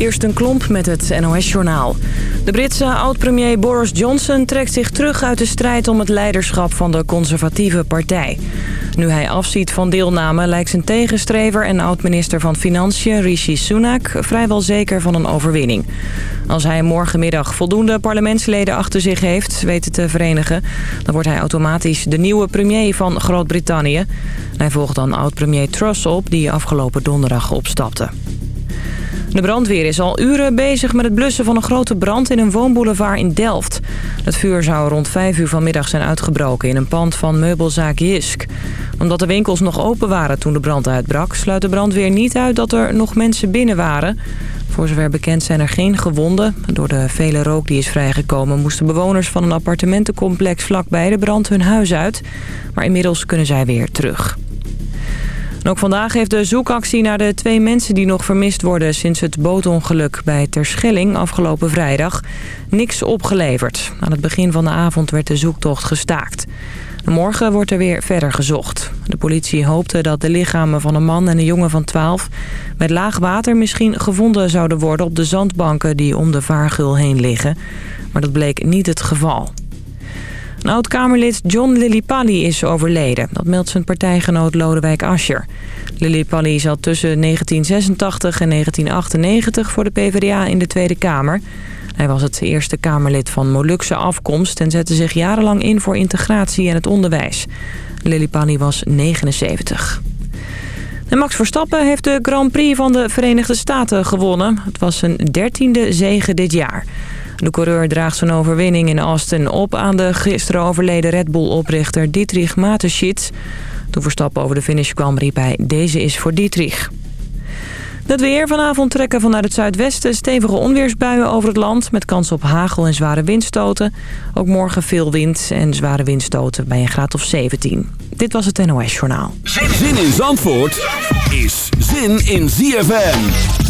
Kirsten Klomp met het NOS-journaal. De Britse oud-premier Boris Johnson trekt zich terug uit de strijd om het leiderschap van de conservatieve partij. Nu hij afziet van deelname lijkt zijn tegenstrever en oud-minister van Financiën Rishi Sunak vrijwel zeker van een overwinning. Als hij morgenmiddag voldoende parlementsleden achter zich heeft weten te verenigen... dan wordt hij automatisch de nieuwe premier van Groot-Brittannië. Hij volgt dan oud-premier Truss op die afgelopen donderdag opstapte. De brandweer is al uren bezig met het blussen van een grote brand in een woonboulevard in Delft. Het vuur zou rond 5 uur vanmiddag zijn uitgebroken in een pand van meubelzaak Jisk. Omdat de winkels nog open waren toen de brand uitbrak... sluit de brandweer niet uit dat er nog mensen binnen waren. Voor zover bekend zijn er geen gewonden. Door de vele rook die is vrijgekomen moesten bewoners van een appartementencomplex vlakbij de brand hun huis uit. Maar inmiddels kunnen zij weer terug. Ook vandaag heeft de zoekactie naar de twee mensen die nog vermist worden... sinds het bootongeluk bij Terschelling afgelopen vrijdag niks opgeleverd. Aan het begin van de avond werd de zoektocht gestaakt. Morgen wordt er weer verder gezocht. De politie hoopte dat de lichamen van een man en een jongen van 12... met laag water misschien gevonden zouden worden op de zandbanken die om de vaargul heen liggen. Maar dat bleek niet het geval. Een oud-Kamerlid John Lillipalli is overleden. Dat meldt zijn partijgenoot Lodewijk Asscher. Lillipalli zat tussen 1986 en 1998 voor de PvdA in de Tweede Kamer... Hij was het eerste Kamerlid van Molukse afkomst... en zette zich jarenlang in voor integratie en het onderwijs. Lillipani was 79. En Max Verstappen heeft de Grand Prix van de Verenigde Staten gewonnen. Het was zijn dertiende zege dit jaar. De coureur draagt zijn overwinning in Austin op aan de gisteren overleden Red Bull-oprichter Dietrich Mateschitz. Toen Verstappen over de finish kwam riep hij deze is voor Dietrich. Het weer vanavond trekken vanuit het zuidwesten stevige onweersbuien over het land... met kans op hagel en zware windstoten. Ook morgen veel wind en zware windstoten bij een graad of 17. Dit was het NOS Journaal. Zin in Zandvoort is zin in ZFM.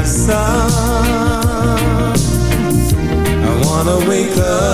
my song wanna wake up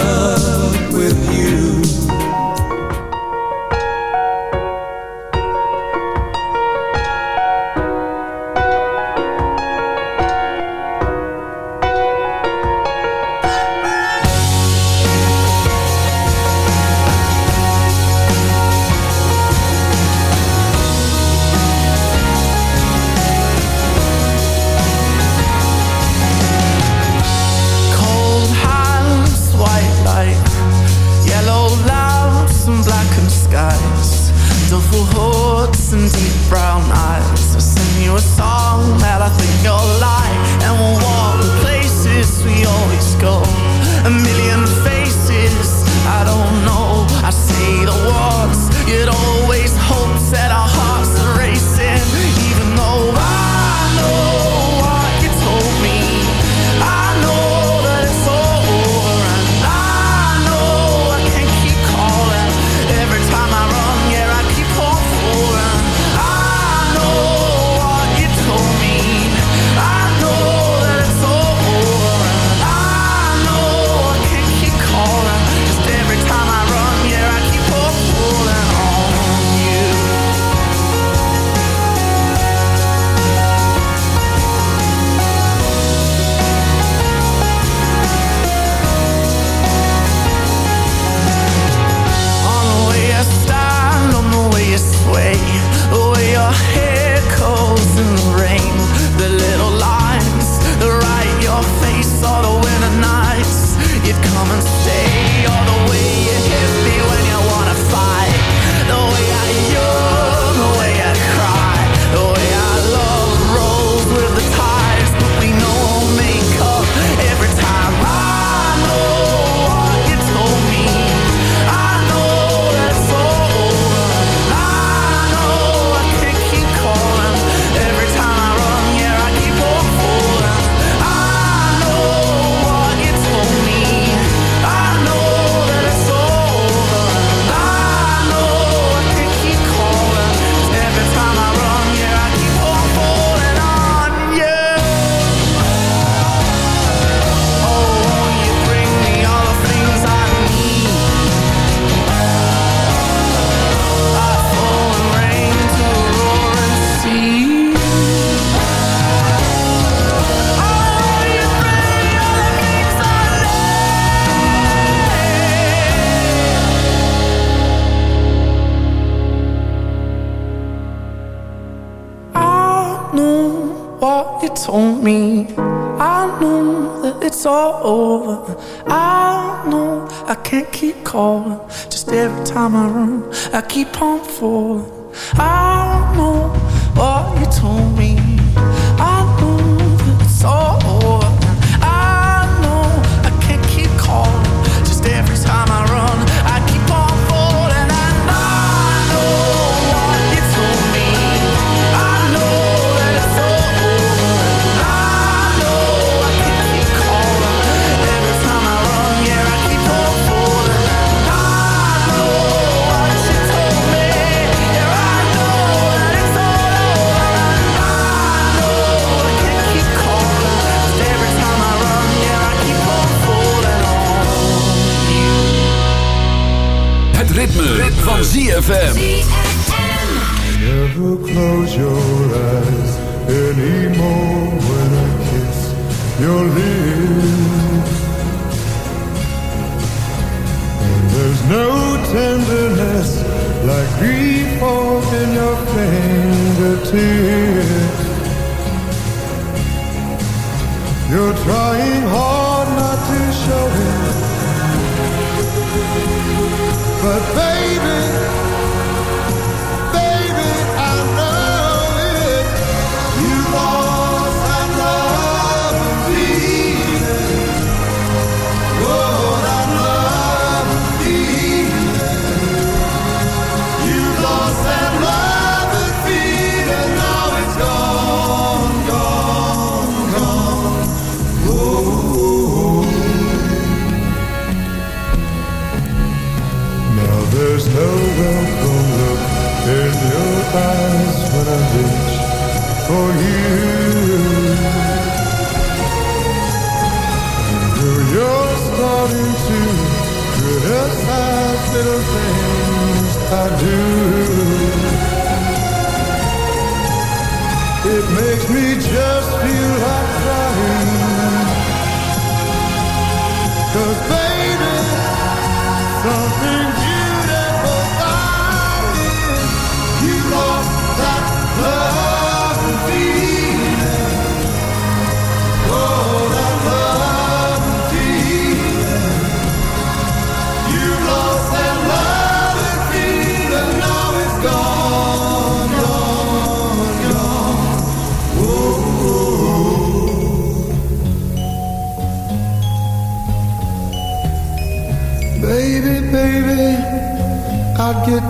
ZFM.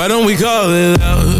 Why don't we call it love?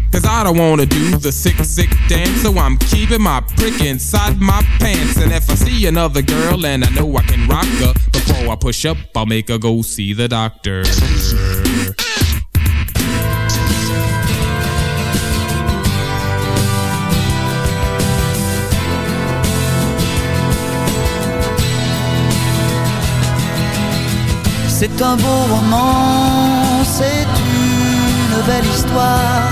Cause I don't wanna do the sick, sick dance, so I'm keeping my prick inside my pants. And if I see another girl and I know I can rock her, before I push up, I'll make her go see the doctor. C'est un beau roman, c'est une belle histoire,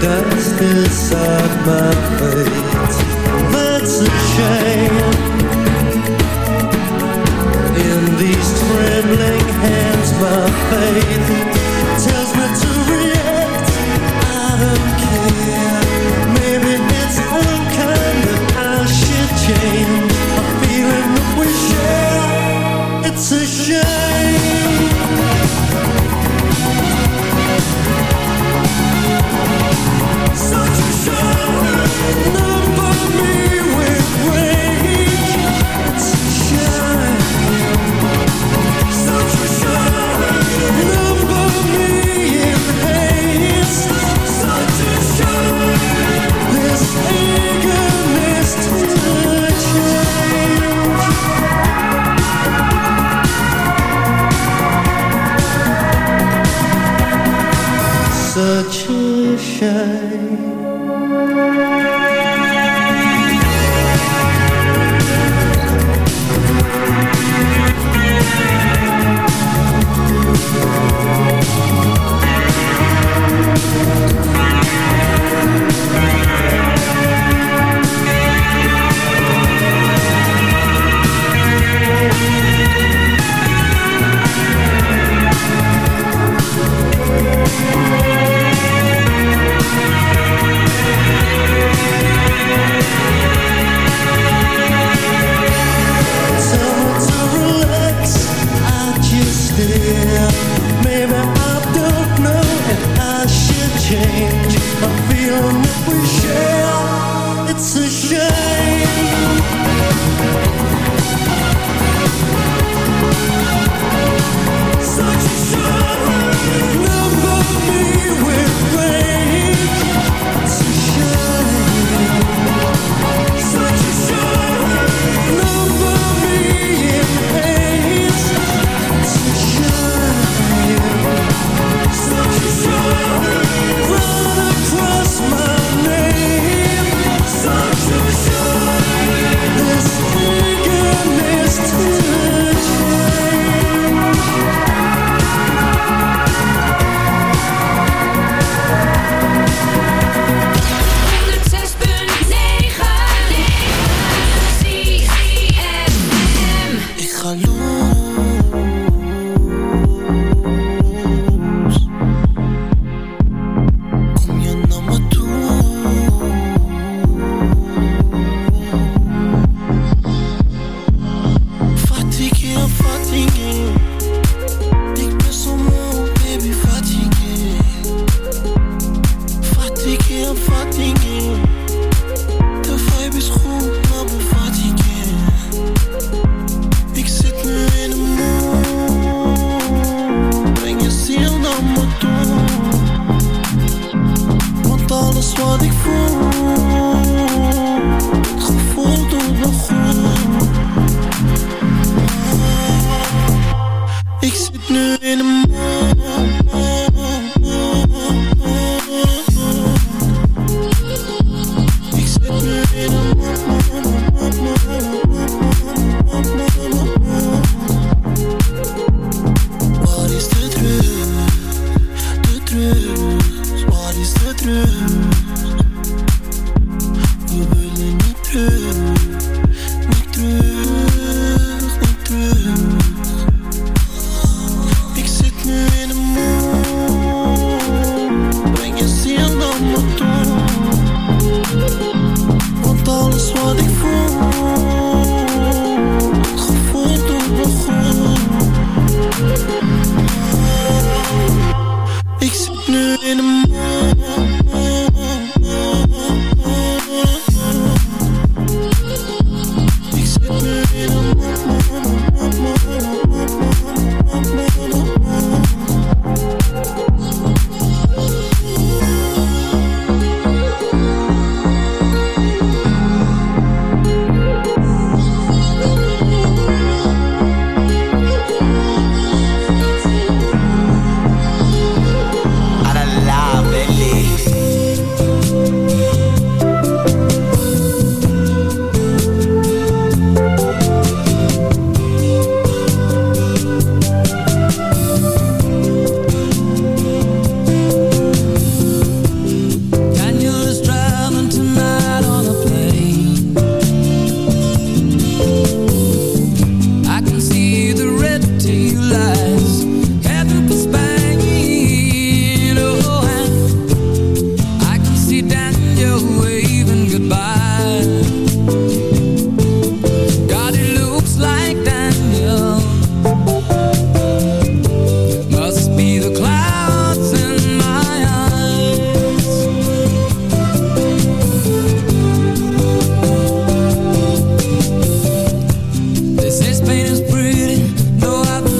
dust inside my. That's a shame. In these trembling hands, my faith 却 terug. this pain is pretty, though I've